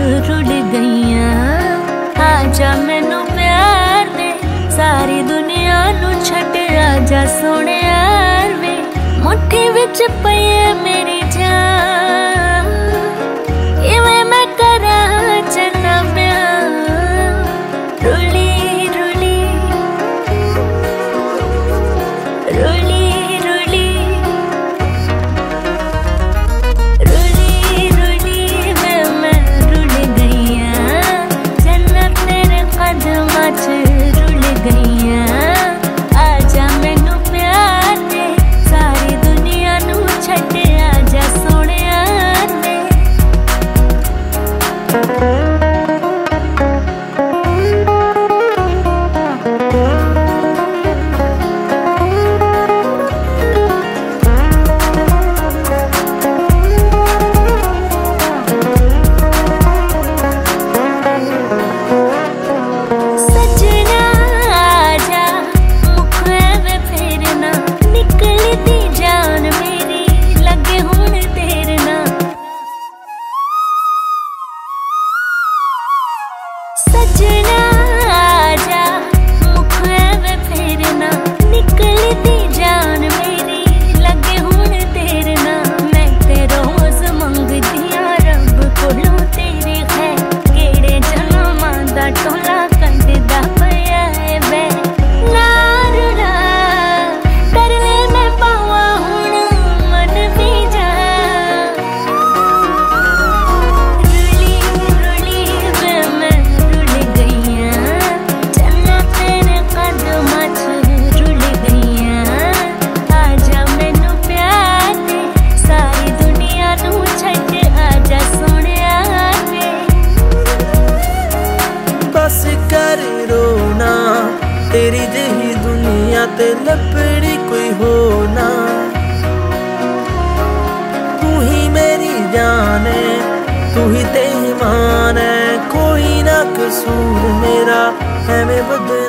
ਰੁੱਲ ਗਈਆਂ। ਆਜਾ ਮੈਨੂੰ ਪਿਆਰ ਦੇ। ਸਾਰੀ ਦੁਨੀਆ ਨੂੰ ਛੱਡ ਆਜਾ ਸੋਹਣਿਆ ਵੇ। ਮੁੱਠੀ ਵਿੱਚ ਪਈ ਤੇਰੀ ਜਹੀ ਦੁਨੀਆ ਤੇ ਲੱਪੜੀ ਕੋਈ ਹੋ ਨਾ ਤੂੰ ਹੀ ਮੇਰੀ ਜਾਨ ਹੈ ਤੂੰ ਹੀ ਤੇ ਮਾਨ ਹੈ ਕੋਈ ਨਾ ਕਸੂਰ ਮੇਰਾ, ਐਵੇਂ ਬਦਲ